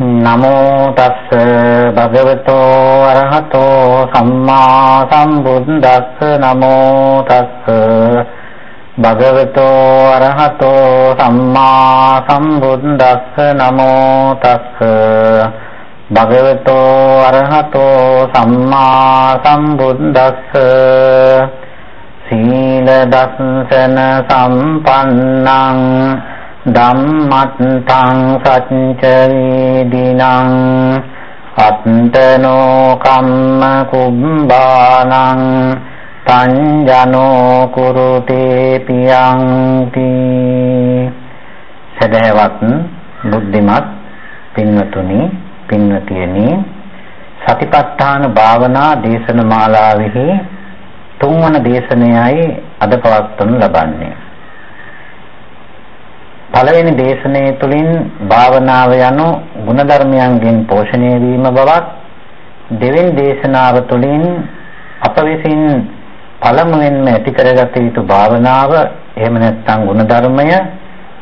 නමෝ තස්ස භගවතෝ අරහතෝ සම්මා සම්බුද්දස්ස නමෝ තස්ස භගවතෝ අරහතෝ සම්මා සම්බුද්දස්ස නමෝ තස්ස භගවතෝ අරහතෝ සම්මා සම්බුද්දස්ස සීල දස්සන සම්පන්නං ධම්මත්තං සච්ච වේදිනං අත්තනෝ කම්ම කුම්බානං පංජනෝ කුරුතේ පියංති සදහවත් බුද්ධිමත් පින්වතුනි පින්වතියනි සතිපට්ඨාන භාවනා දේශන මාලාවෙහි තුන්වන දේශනයයි අද පවත්වනු ලබන්නේ. පළවෙනි දේශනාව තුළින් භාවනාව යනු ಗುಣධර්මයන්ගෙන් පෝෂණය වීම බවක් දෙවෙනි දේශනාව තුළින් අප විසින් පළමුවෙන්ම ඇති කරගත යුතු භාවනාව එහෙම නැත්නම් ಗುಣධර්මය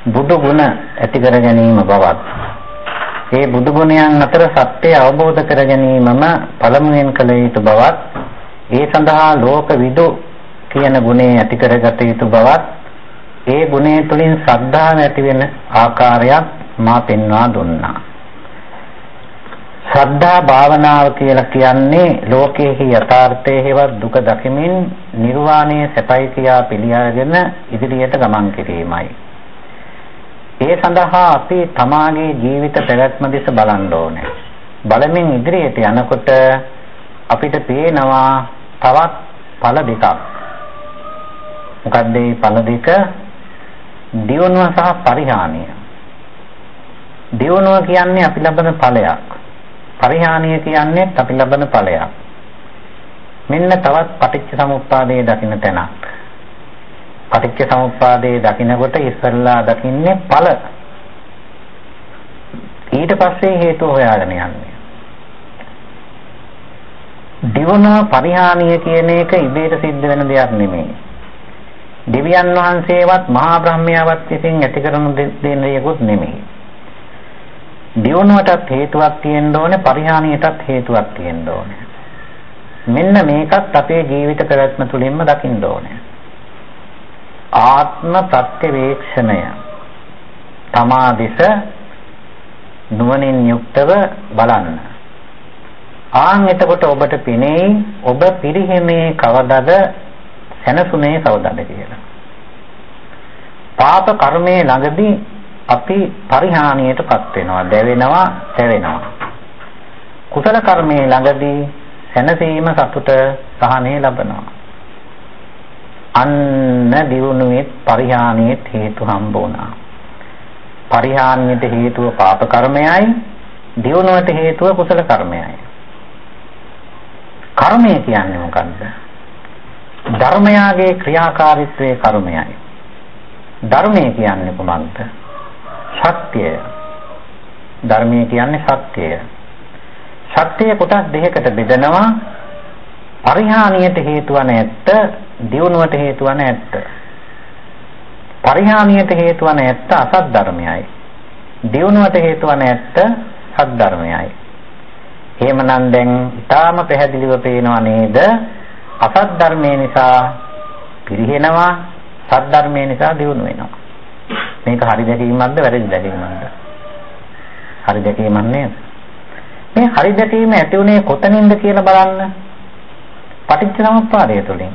බුදු ගුණ ඇති කර ගැනීම බවත් ඒ බුදු ගුණයන් අතර සත්‍ය අවබෝධ කර ගැනීමම පළමුවෙන් කළ යුතු බවත් ඒ සඳහා ලෝක විදු කියන ගුණය ඇති කරගත යුතු බවත් ඒ ගුණය තුලින් ශ්‍රද්ධාව ඇති වෙන ආකාරයක් මා පෙන්වා දුන්නා. ශ්‍රද්ධා භාවනාව කියලා කියන්නේ ලෝකයේහි යථාර්ථයේ හේවත් දුක දකිමින් නිර්වාණය සැපයි කියා පිළිඅරගෙන ඉදිරියට ගමන් කිරීමයි. ඒ සඳහා අපි තමාගේ ජීවිත පැවැත්ම දෙස බලන්න ඕනේ. බලමින් ඉදිරියට යනකොට අපිට පේනවා තවත් ඵල දෙකක්. මොකද්ද මේ ඵල දෙක? දියුණුව සහ පරිහානිය. දියුණුව කියන්නේ අපි ලබන ඵලයක්. පරිහානිය කියන්නේ අපි ලබන ඵලයක්. මෙන්න තවත් පටිච්ච සමුප්පාදයේ දකින්න තැනක්. පටිච්ච සමුප්පාදයේ දකින්නකොට ඉස්සල්ලා දකින්නේ ඵල. ඊට පස්සේ හේතු හොයාගෙන යන්නේ. දියුණුව පරිහානිය කියන එක ඉබේට සිද්ධ වෙන දෙයක් නෙමෙයි. දෙවියන් වහන්සේවත් මහා බ්‍රහ්මයාවත් විසින් ඇති කරන දෙන්නේකුත් නෙමෙයි. දියුණුවටත් හේතුවක් තියෙන්න ඕනේ පරිහානියටත් හේතුවක් තියෙන්න ඕනේ. මෙන්න මේකත් අපේ ජීවිත පැවැත්ම තුළින්ම දකින්න ඕනේ. ආත්ම ප්‍රත්‍යවේක්ෂණය තමා දිස නුවණින් යුක්තව බලන්න. ආන් එතකොට ඔබට පෙනෙයි ඔබ පිරිහීමේ කවදද සැනසුනේ කවදද කියලා. පාප කර්මයේ ළඟදී අපි පරිහානියටපත් වෙනවා, දැවෙනවා, තැවෙනවා. කුසල කර්මයේ ළඟදී සැනසීම සතුට සහනය ලබනවා. අන්න දිනුනේ පරිහානියට හේතු හම්බ වුණා. පරිහානියට හේතුව පාප කර්මයයි, දිනුවට හේතුව කුසල කර්මයයි. කර්මය කියන්නේ මොකද්ද? ධර්මයාගේ ක්‍රියාකාරීත්වයේ කර්මයයි. ධර්මය කියන්නේ කුමක්ද? සත්‍යය. ධර්මය කියන්නේ සත්‍යය. සත්‍යය කොටස් දෙකකට බෙදනවා. පරිහානියට හේතු වන ඇත්ත, දියුණුවට හේතු වන ඇත්ත. පරිහානියට හේතු වන ඇත්ත අසත් ධර්මයයි. දියුණුවට හේතු වන ඇත්ත සත් ධර්මයයි. එහෙමනම් දැන් ඊටාම පැහැදිලිව පේනවා නේද? අසත් ධර්මයේ නිසා පිරිහෙනවා සත් ධර්මයේ නිසා දියුණු වෙනවා. මේක හරි දැකීමක්ද වැරදි දැකීමක්ද? හරි දැකීමක් නේද? මේ හරි දැකීම ඇති උනේ කොතනින්ද කියලා බලන්න. පටිච්ච සමුප්පාදය තුළින්.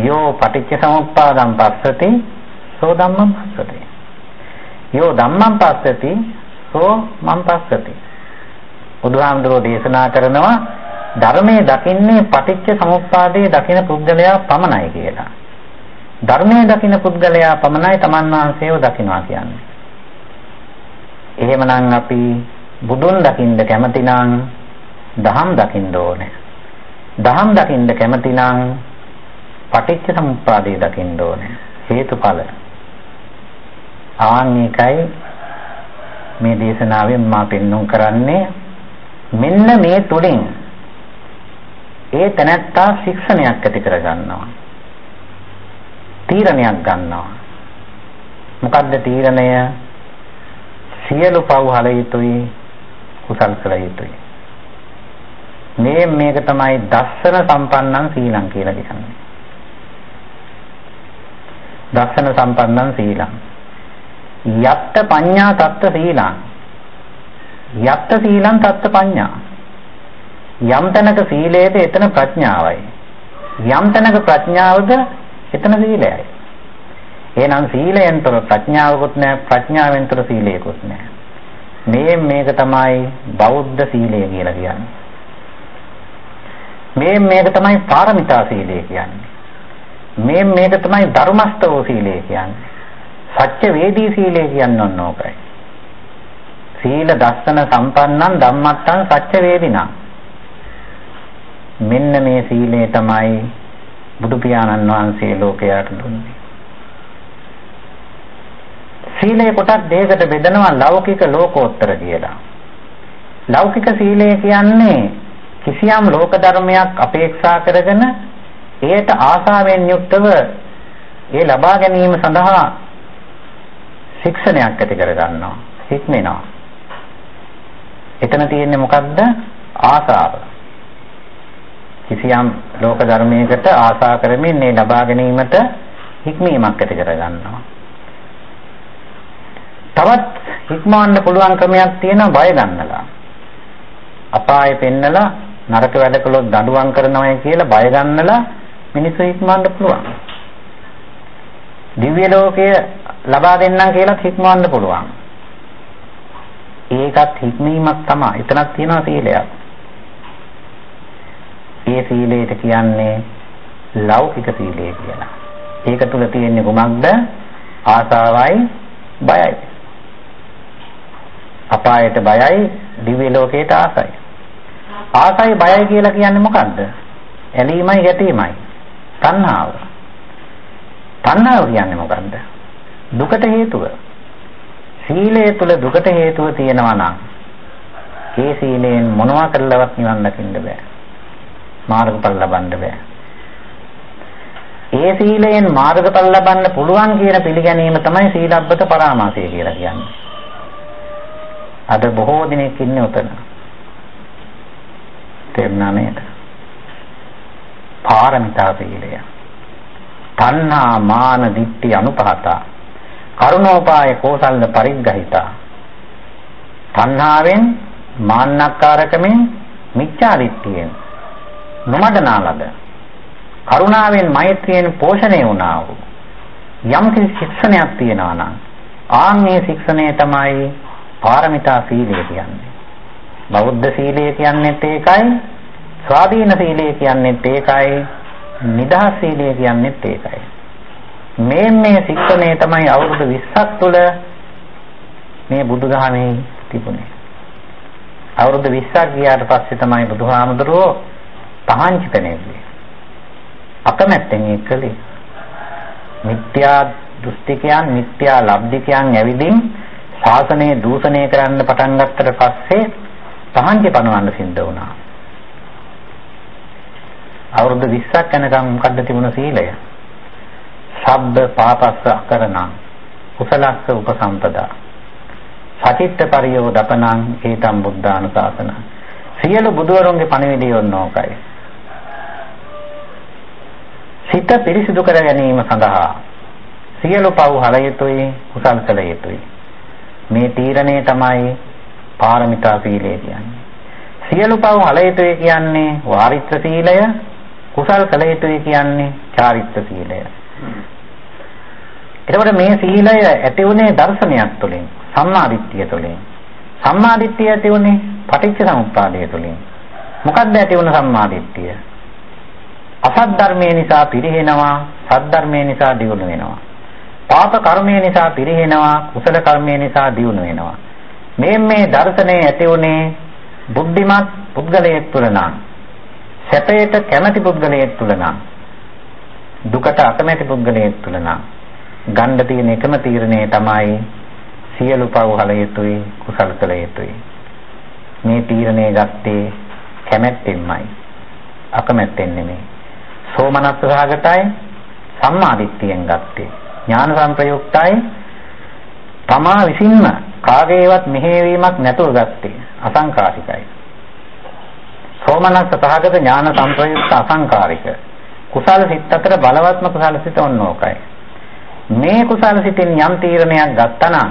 යෝ පටිච්ච සමුප්පාදං පස්සති සෝ ධම්මං පස්සති. යෝ ධම්මං පස්සති සෝ මං පස්සති. බුදුහාමුදුරෝ දේශනා කරනවා ධර්මයේ දකින්නේ පටිච්ච සමුප්පාදයේ දකින පුද්ගලයා පමණයි කියලා. ධර්මයේ දකින පුද්ගලයා පමණයි තමන් වහන්සේව දකිනවා කියන්නේ. එහෙමනම් අපි බුදුන් දකින්න කැමති නම් දහම් දකින්න ඕනේ. දහම් දකින්න කැමති නම් පටිච්ච සමුප්පාදයේ දකින්න ඕනේ. හේතුඵල. ආන් එකයි මේ දේශනාවෙන් මා පෙන්වුම් කරන්නේ මෙන්න මේ තුලින් ඒ තැනැත්තා ශික්ෂණයක් ඇති කර ගන්නවා. තීරණයක් ගන්නවා. මොකද්ද තීරණය? සියලු පව් හල යුතුයි කුසල් කළ යුතුයි. මේ මේක තමයි දස්සන සම්පන්නං සීලං කියලා කියන්නේ. දස්සන සම්පන්නං සීලං. යත්ත පඤ්ඤා තත්ත සීලං. යත්ත සීලං තත්ත පඤ්ඤා. යම් තැනක සීලයේද එතන ප්‍රඥාවයි. යම් තැනක ප්‍රඥාවද එතන සීලයයි. එහෙනම් සීලයෙන්තර ප්‍රඥාවකුත් නැහැ ප්‍රඥාවෙන්තර සීලයකුත් නැහැ. මේ මේක තමයි බෞද්ධ සීලය කියලා කියන්නේ. මේ මේක තමයි පාරමිතා සීලය කියන්නේ. මේ මේක තමයි ධර්මස්තව සීලය කියන්නේ. සත්‍ය වේදී සීලය කියන්නේ ඔන්න ඕකයි. සීල දස්සන සම්පන්නං ධම්මත්තං සත්‍ය වේදිනා. මෙන්න මේ සීලය තමයි බුදු පියාණන් වහන්සේ ලෝකයට දුන්නේ. සීලය කොටස් දෙකකට බෙදනවා ලෞකික ලෝකෝත්තර කියලා. ලෞකික සීලය කියන්නේ කිසියම් ලෝක ධර්මයක් අපේක්ෂා කරගෙන එයට ආසාවෙන් යුක්තව ඒ ලබා ගැනීම සඳහා ශික්ෂණයක් ඇති කර ගන්නවා හික්මෙනවා එතන තියෙන්නේ මොකද්ද ආසාව කිසියම් ලෝක ධර්මයකට ආසා කරමින් මේ ලබා ගැනීමට හික්මීමක් ඇති කර ගන්නවා තවත් හික්මවන්න පුළුවන් ක්‍රමයක් තියෙනවා බය ගන්නලා. අපායේ පෙන්නලා නරක වැඩ කළොත් දඬුවම් කරනවායි කියලා බය ගන්නලා මිනිස්සු හික්මවන්න පුළුවන්. දිව්‍ය ලෝකය ලබා දෙන්නම් කියලාත් හික්මවන්න පුළුවන්. ඒකත් හික්මීමක් තමයි. එතනක් තියෙනවා සීලයක්. ඒ සීලයට කියන්නේ ලෞකික සීලය කියලා. ඒක තුල තියෙන්නේ කුමක්ද? ආසාවයි බයයි. අපායට බයයි දිව්‍ය ලෝකයට ආසයි. ආසයි බයයි කියලා කියන්නේ මොකද්ද? ඇලීමයි ගැටීමයි. තණ්හාව. තණ්හාව කියන්නේ මොකද්ද? දුකට හේතුව. සීලය තුල දුකට හේතුව තියෙනවා නම් ඒ සීලයෙන් මොනවා කළවත් නිවන් දකින්න බෑ. මාර්ගඵල ලබන්න බෑ. ඒ සීලයෙන් මාර්ගඵල ලබන්න පුළුවන් කියන පිළිගැනීම තමයි සීලබ්බත පරාමාසය කියලා කියන්නේ. අද බොහෝ දිනෙක ඉන්නේ උතන. තේරුණා නේද? පාරමිතා සීලය. තණ්හා මාන දිට්ඨි අනුපහතා. කරුණෝපාය කෝසල්ල පරිග්‍රහිතා. තණ්හාවෙන් මාන්නක්කාරකමෙන් මිච්ඡා දිට්ඨියෙන් නොමඩනාලද කරුණාවෙන් මෛත්‍රියෙන් පෝෂණය වුණා වූ යම් කිසි ශික්ෂණයක් තියෙනවා නම් ආන්නේ ශික්ෂණය තමයි පාරමිතා සීලය කියන්නේ. බෞද්ධ සීලය කියන්නේත් ඒකයි, ස්වාධීන සීලය කියන්නේත් ඒකයි, නිදහස් සීලය කියන්නේත් ඒකයි. මේ මේ ශික්ෂණය තමයි අවුරුදු 20ක් තුළ මේ බුදුදහමේ තිබුණේ. අවුරුදු 20ක් ගියාට පස්සේ තමයි බුදුහාමුදුරුවෝ පහංචි පෙනෙන්නේ. අකමැත්තෙන් ඒක කළේ. මිත්‍යා දෘෂ්ටිකයන් මිත්‍යා ලබ්ධිකයන් ඇවිදින් ශාසනය දූෂණය කරන්න පටන් ගත්තට පස්සේ තහංචි පනවන්න සිද්ධ වුණා. අවුරුදු 20ක් යනකම් මොකද්ද තිබුණ සීලය? සබ්බ පාපස්ස අකරණං කුසලස්ස උපසම්පදා සචිත්ත පරියෝ දපනං හේතම් බුද්ධානුශාසන සියලු බුදුවරුන්ගේ පණිවිඩය ඔන්නෝකයි සිත පිරිසිදු කර ගැනීම සඳහා සියලු පව් හල යුතුයි කුසල් කළ යුතුයි මේ තීරණය තමයි පාරමිතා සීලය කියන්නේ. සියලු පව් හල යුතුය කියන්නේ වාරිත්‍ර සීලය, කුසල් කළ යුතුය කියන්නේ චාරිත්‍ර සීලය. එතකොට මේ සීලය ඇති උනේ දර්ශනයක් තුළින්, සම්මාදිට්ඨිය තුළින්. සම්මාදිට්ඨිය ඇති උනේ පටිච්ච සමුප්පාදය තුළින්. මොකක්ද ඇති වුණ සම්මාදිට්ඨිය? අසත් ධර්මයේ නිසා පිරිහෙනවා, සත් ධර්මයේ නිසා දියුණු වෙනවා. පාප කර්මය නිසා පිරිහෙනවා කුසල කර්මය නිසා දියුණු වෙනවා. මේ මේ දර්ශනය ඇති උනේ බුද්ධිමත් පුද්ගලයෙක් තුළ නම් සැපයට කැමැති පුද්ගලයෙක් තුළ නම් දුකට අකමැති පුද්ගලයෙක් තුළ නම් ගන්න තියෙන එකම තීරණය තමයි සියලු පව් හල යුතුයි කුසල කළ යුතුයි. මේ තීරණය ගත්තේ කැමැත්තෙන්මයි අකමැත්තෙන් නෙමෙයි. සෝමනස්ස සහගතයි සම්මාදිට්ඨියෙන් ගත්තේ ඥාන සංප්‍රයුක්තයි තමා විසින්ම කාගේවත් මෙහෙවීමක් නැතුව ගත්තේ අසංකාරිකයි. සෝමනස්ස සහගත ඥාන සංප්‍රයුක්ත අසංකාරික කුසල සිත් අතර බලවත්ම කුසල සිත ඔන්නෝකයි. මේ කුසල සිතින් යම් තීරණයක් ගත්තා නම්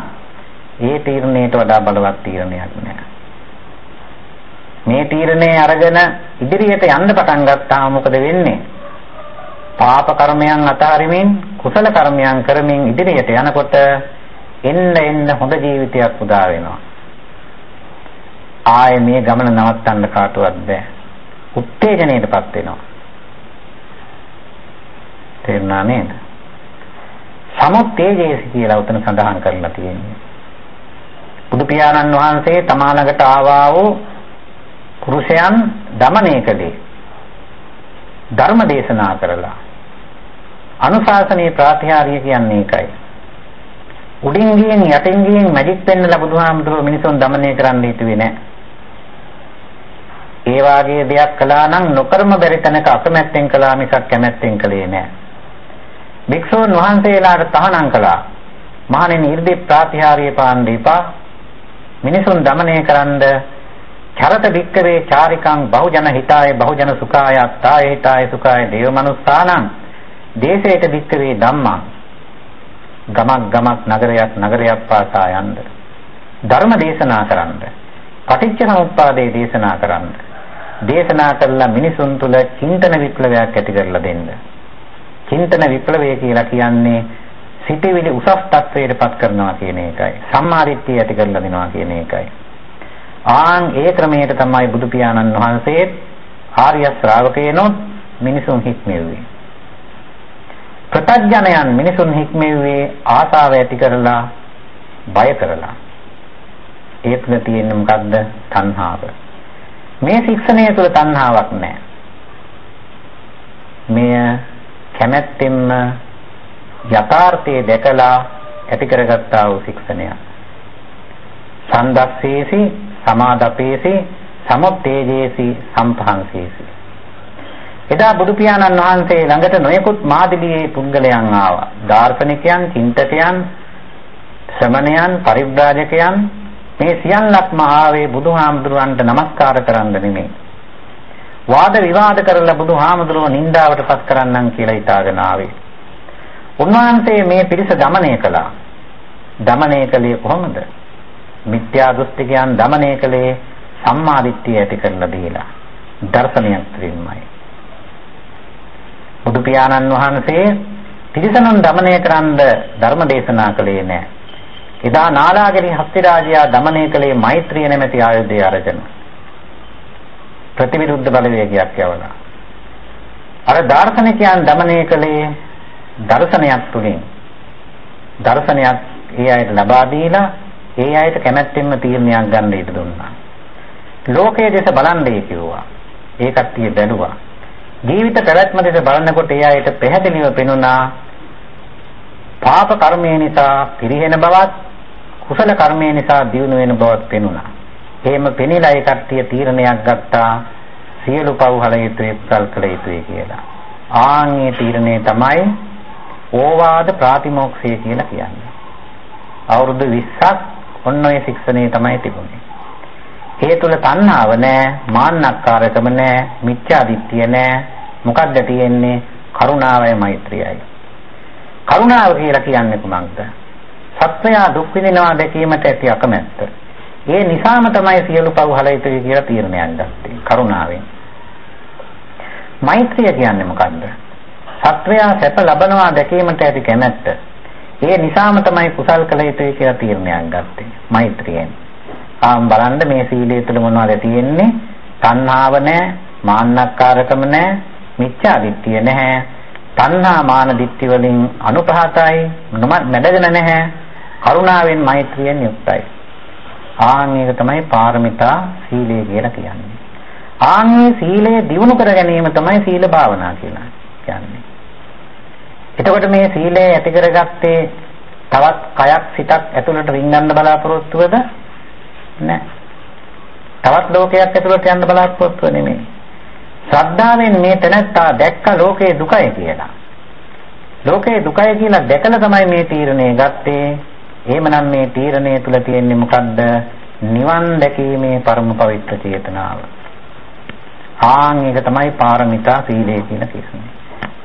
ඒ තීරණයට වඩා බලවත් තීරණයක් නෑ. මේ තීරණේ අරගෙන ඉදිරියට යන්න පටන් ගත්තාම මොකද වෙන්නේ? පාප කර්මයන් අතහරිමින් කුසල කර්මයන් කරමින් ඉදිරියට යනකොට එන්න එන්න හොඳ ජීවිතයක් උදා වෙනවා. ආයේ මේ ගමන නවත්තන්න කාටවත් බෑ. උත්තේජනයටපත් වෙනවා. තේරුණා නේද? සමුත්තේජේසි කියලා උතන සඳහන් කරලා තියෙනවා. බුදු පියාණන් වහන්සේ තමා ළඟට ආවා වූ පුරුෂයන් দমনය කළේ. ධර්ම දේශනා කරලා අනුශාසනයේ ප්‍රාතිහාර්ය කියන්නේ ඒකයි. උඩින් ගියෙන් යටින් ගියෙන් මැජික් පෙන්නලා බුදුහාමුදුරුවෝ මිනිසුන් দমনය කරන්න හිතුවේ නැහැ. ඒ වාගේ දෙයක් කළා නම් නොකරම බැරි තැනක අකමැත්තෙන් කළා මිසක් කැමැත්තෙන් කළේ නෑ. භික්ෂූන් වහන්සේලාට තහනම් කළා. මහණෙනි 이르දි ප්‍රාතිහාර්ය පාණ්ඩේපා මිනිසුන් দমনය කරන්න චරත වික්කවේ චාරිකං බහුජන හිතාය බහුජන සුඛාය අත්තාය හිතාය සුඛාය දේව මනුස්සානං දේශේට වික්කවේ ධම්මං. ගමක් ගමක් නගරයක් නගරයක් පාසා යන්න. ධර්ම දේශනා කරන්න. පටිච්ච සමුප්පාදේ දේශනා කරන්න. දේශනා කළා මිනිසුන් තුල චින්තන විප්ලවයක් ඇති කරලා දෙන්න. චින්තන විප්ලවය කියලා කියන්නේ සිටිවිලි උසස් තත්වයට පත් කරනවා කියන එකයි. සම්මාදිට්ඨිය ඇති කරලා දෙනවා කියන එකයි. ආන් ඒ ක්‍රමයට තමයි බුදු පියාණන් වහන්සේ ආර්ය ශ්‍රාවකයනොත් මිනිසුන් හික්මෙව්වේ. ප්‍රත්‍යඥයන් මිනිසුන් හික්මෙව්වේ ආසාව ඇති කරලා බය කරලා. ඒ තුල තියෙන මොකද්ද? තණ්හාව. මේ ශික්ෂණය තුල තණ්හාවක් නැහැ මෙය කැමැත්තෙන්ම යථාර්ථයේ දැකලා ඇති කරගත්තා වූ ශික්ෂණය සන්දස්සේසි සමාදපේසි සමුත්තේජේසි සම්පහන්සේසි. එදා බුදු පියාණන් වහන්සේ ළඟට නොයෙකුත් මාදිලියේ පුද්ගලයන් ආවා. දාර්ශනිකයන්, චින්තකයන්, ශ්‍රමණයන්, පරිබ්‍රාජකයන් මේ සියල්ලක්ම ආවේ බුදුහාමුදුරන්ට নমස්කාර කරන්න නෙමෙයි. වාද විවාද කරලා බුදුහාමුදුරුව නින්දාවට පත් කරන්නම් කියලා හිතාගෙන ආවේ. උන්වහන්සේ මේ පිරිස দমনය කළා. দমনය කළේ කොහොමද? මිත්‍යා දෘෂ්ටිකයන් দমনය කළේ සම්මා දිට්ඨිය ඇති කරලා දීලා. දර්ශනයක් ත්‍රිමයි. බුදු පියාණන් වහන්සේ තිරිසනුන් দমনය කරන්න ධර්ම දේශනා කළේ නැහැ. එදා නාලාගිරි හස්තිරාජයා দমনය කළේ මෛත්‍රිය නැමැති ආයුධය අරගෙන. ප්‍රතිවිරුද්ධ බලවේගයක් යවලා. අර දාර්ශනිකයන් দমনය කළේ දර්ශනයක් තුලින්. දර්ශනයක් ඒ අයට ලබා දීලා ඒ අයට කැමැත්තෙන්ම තීරණයක් ගන්න ඉඩ දුන්නා. ලෝකයේ දෙස බලන්නේ කිව්වා. ඒකත් tie බැලුවා. ජීවිත පැවැත්ම දෙස බලනකොට ඒ අයට පැහැදිලිව පෙනුණා පාප කර්මය නිසා පිරිහෙන බවත් කුසල කර්මය නිසා දියුණු වෙන බවත් පෙනුණා. එහෙම පෙනිලා ඒ කට්ටිය තීරණයක් ගත්තා සියලු පව් හල යුතුයි කුසල් කළ යුතුයි කියලා. ආන්ගේ තීරණය තමයි ඕවාද ප්‍රාතිමෝක්ෂය කියලා කියන්නේ. අවුරුදු 20ක් ඔන්න ඔය ශික්ෂණේ තමයි තිබුණේ. ඒ තුල තණ්හාව නැහැ, මාන්නක්කාරකම නැහැ, මිත්‍යාදිත්‍ය නැහැ. මොකක්ද තියෙන්නේ? කරුණාවයි මෛත්‍රියයි. කරුණාව කියලා කියන්නේ කුමක්ද? සත්‍යය දුක් විඳිනවා දැකීමට ඇති අකමැත්ත. ඒ නිසාම තමයි සියලු පව් හල යුතුයි කියලා තීරණයක් ගත්තේ. කරුණාවෙන්. මෛත්‍රිය කියන්නේ මොකක්ද? සත්වයා සැප ලබනවා දැකීමට ඇති කැමැත්ත. ඒ නිසාම තමයි කුසල් කළ යුතුයි කියලා තීරණයක් ගත්තේ. මෛත්‍රියෙන්. ආම් බලන්න මේ සීලය තුළ මොනවද තියෙන්නේ? තණ්හාව නැහැ, මාන්නක්කාරකම නැහැ, මිච්ඡා දිට්ඨිය නැහැ. තණ්හා මාන දිට්ඨි වලින් අනුපහතයි, නැඩගෙන නැහැ. කරුණාවෙන් මෛත්‍රියෙන් යුක්තයි. ආන් මේක තමයි පාරමිතා සීලය කියලා කියන්නේ. ආන් මේ සීලය දිනු කර ගැනීම තමයි සීල භාවනා කියලා කියන්නේ. එතකොට මේ සීලය ඇති කරගත්තේ තවත් කයක් සිතක් ඇතුළට රිංගන්න බලාපොරොත්තුවද නැහැ. තවත් ලෝකයක් ඇතුළට යන්න බලාපොරොත්තු නෙමෙයි. ශ්‍රද්ධාවෙන් මේ තැනත්තා දැක්ක ලෝකේ දුකයි කියලා. ලෝකේ දුකයි කියලා දැකලා තමයි මේ තීරණය ගත්තේ එහෙමනම් මේ තීරණය තුල තියෙන්නේ මොකද්ද? නිවන් දැකීමේ පරම පවිත්‍ර චේතනාව. ආන් ඒක තමයි පාරමිතා සීලය කියලා කියන්නේ.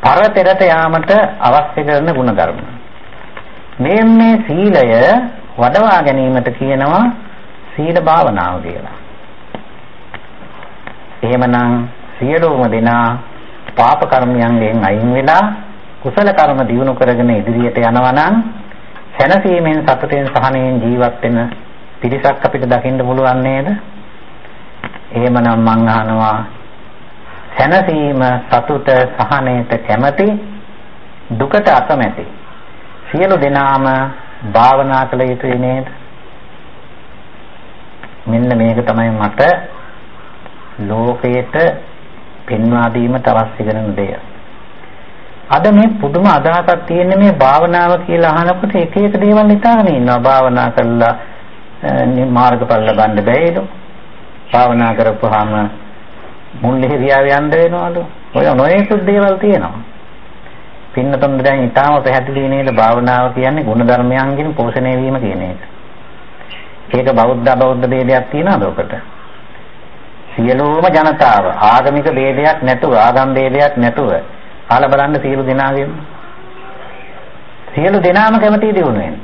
පරතරට යාමට අවශ්‍ය කරන ಗುಣධර්ම. මේ මේ සීලය වඩවා ගැනීමට කියනවා සීල භාවනාව කියලා. එහෙමනම් සියලුම දෙනා පාප කර්මයන්ගෙන් අයින් වෙලා කුසල කර්ම දියුණු කරගෙන ඉදිරියට යනවා නම් සැනසීමෙන් සතුටෙන් සහනයෙන් ජීවත් වෙන පිරිසක් අපිට දකින්න පුළුවන් නේද? එහෙමනම් මං අහනවා සැනසීම සතුට සහනයට කැමති දුකට අකමැති සියලු දෙනාම භාවනා කළ යුතුයි නේද? මෙන්න මේක තමයි මට ලෝකයට පෙන්වා දීමට අවශ්‍ය කරන දෙය. අද මේ පුදුම අදහසක් තියෙන මේ භාවනාව කියලා අහනකොට එක එක දේවල් හිතාගෙන ඉන්නවා. භාවනා කළා මාර්ගඵල ලබන්න බැයිලු. භාවනා කරපුවාම මුල් හිරියාව යන්න වෙනවලු. ඔය නොයෙකුත් දේවල් තියෙනවා. පින්නතුන් දැන් ඊටාම පැහැදිලි නේද භාවනාව කියන්නේ ගුණ ධර්මයන්ගෙන් පෝෂණය වීම කියන එක. ඒක බෞද්ධ අබෞද්ධ ભેදයක් තියනවද ඔකට? සියලුම ජනතාව ආගමික ભેදයක් නැතුව ආගම් ભેදයක් නැතුව කාලා බලන්න සියලු දෙනාගෙම. සියලු දෙනාම කැමති දිනු වෙන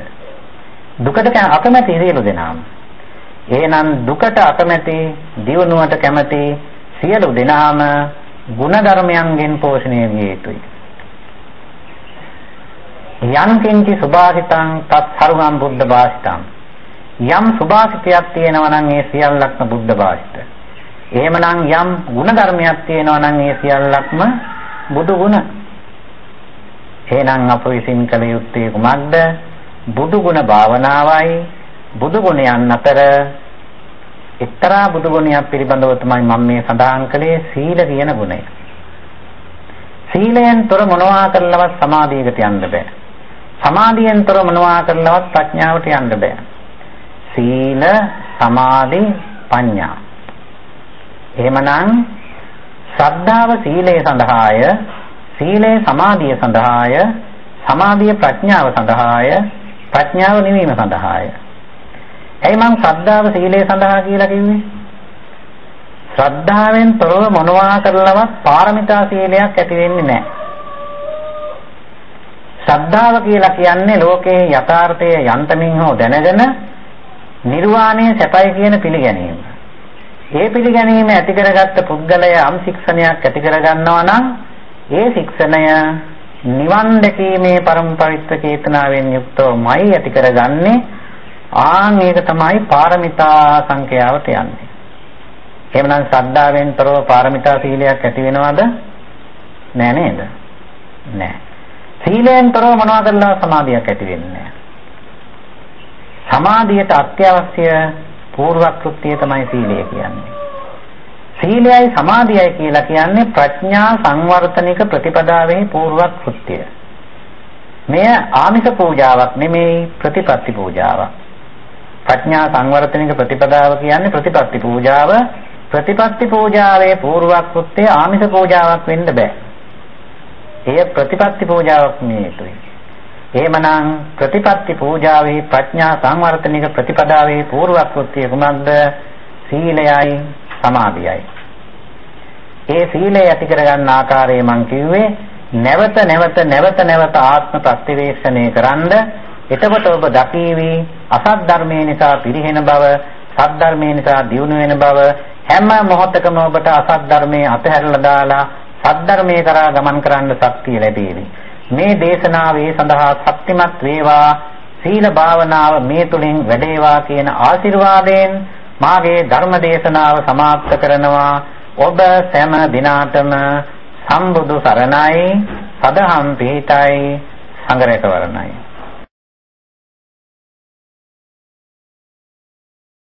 දුකට අකමැති සියලු දෙනාම. එහෙනම් දුකට අකමැති දිනුවට කැමති සියලු දෙනාම ಗುಣධර්මයන්ගෙන් පෝෂණය විය යුතුයි. යම් කිංචි සුභාසිතං තත් සරුවම් බුද්ධ වාසිතං යම් සුභාසිතයක් තියෙනවා නම් ඒ සියල්ලක්ම බුද්ධ භාෂිත. එහෙමනම් යම් ගුණ ධර්මයක් තියෙනවා නම් ඒ සියල්ලක්ම බුදු ගුණ. එහෙනම් අප විසින් කළ යුත්තේ කුමක්ද? බුදු ගුණ භාවනාවයි බුදු ගුණයන් අතර එක්තරා බුදු ගුණයක් පිළිබඳව තමයි මම මේ සඳහන් කළේ සීල කියන ගුණය. සීලයෙන් තොර මොනවා කරලවත් සමාධියකට යන්න බෑ. සමාධියෙන් තොර මොනවා කරලවත් ප්‍රඥාවට යන්න බෑ. සීල, සමාධි, ප්‍රඥා. එහෙමනම් ශ්‍රද්ධාව සීලය සඳහාය, සීලය සමාධිය සඳහාය, සමාධිය ප්‍රඥාව සඳහාය, ප්‍රඥාව නිවීම සඳහාය. ඇයි මං ශ්‍රද්ධාව සීලය සඳහා කියලා කිව්වේ? ශ්‍රද්ධාවෙන් තොරව මොනවා කරලවත් පාරමිතා සීලයක් ඇති වෙන්නේ නැහැ. ශ්‍රද්ධාව කියලා කියන්නේ ලෝකයේ යථාර්ථය යන්තමින් හෝ දැනගෙන නිර්වාණය සැපයි කියන පිළිගැනීම. ඒ පිළිගැනීම ඇති කරගත්ත පුද්ගලයා අම් ශික්ෂණයක් ඇති කරගන්නවා නම් ඒ ශික්ෂණය නිවන් දැකීමේ පරම පවිත්‍ර චේතනාවෙන් යුක්තවමයි ඇති කරගන්නේ. ආන් ඒක තමයි පාරමිතා සංඛ්‍යාවට යන්නේ. එහෙමනම් ශ්‍රද්ධාවෙන් තොරව පාරමිතා සීලයක් ඇති වෙනවද? නෑ නේද? නෑ. සීලයෙන් තොරව මොනවා කරලා සමාධියක් ඇති වෙන්නේ සමාධියට අත්‍යවශ්‍ය පූර්ව කෘත්‍යය තමයි සීලය කියන්නේ. සීලයයි සමාධියයි කියලා කියන්නේ ප්‍රඥා සංවර්ධනික ප්‍රතිපදාවේ පූර්ව කෘත්‍යය. මෙය ආමිෂ පූජාවක් නෙමෙයි ප්‍රතිපත්ති පූජාවක්. ප්‍රඥා සංවර්ධනික ප්‍රතිපදාව කියන්නේ ප්‍රතිපත්ති පූජාව. ප්‍රතිපත්ති පූජාවේ පූර්ව කෘත්‍යය ආමිෂ පූජාවක් වෙන්න බෑ. එය ප්‍රතිපත්ති පූජාවක් මේ යුතුයි. එහෙමනම් ප්‍රතිපත්ති පූජාවේ ප්‍රඥා සංවර්ධනික ප්‍රතිපදාවේ පූර්වක්‍ෘත්‍ය කුමක්ද? සීලයයි සමාධියයි. ඒ සීලය ඇති කරගන්න ආකාරය මම කිව්වේ නැවත නැවත නැවත නැවත ආත්ම ප්‍රතිවේක්ෂණය කරන්ද එතකොට ඔබ දකීවි අසත් ධර්මයේ නිසා පිරිහෙන බව සත් ධර්මයේ නිසා දියුණු වෙන බව හැම මොහොතකම ඔබට අසත් ධර්මයේ අතහැරලා දාලා සද්ධර්මයේ කරා ගමන් කරන්න ශක්තිය ලැබේවි. මේ දේශනාවේ සඳහා ශක්තිමත් වේවා සීල භාවනාව මේ තුලින් වැඩේවා කියන ආශිර්වාදයෙන් මාගේ ධර්ම දේශනාව સમાપ્ત කරනවා. ඔබ සෑම දිනාටම සම්බුදු සරණයි සදහම් පිහිටයි සංගරේත වරණයි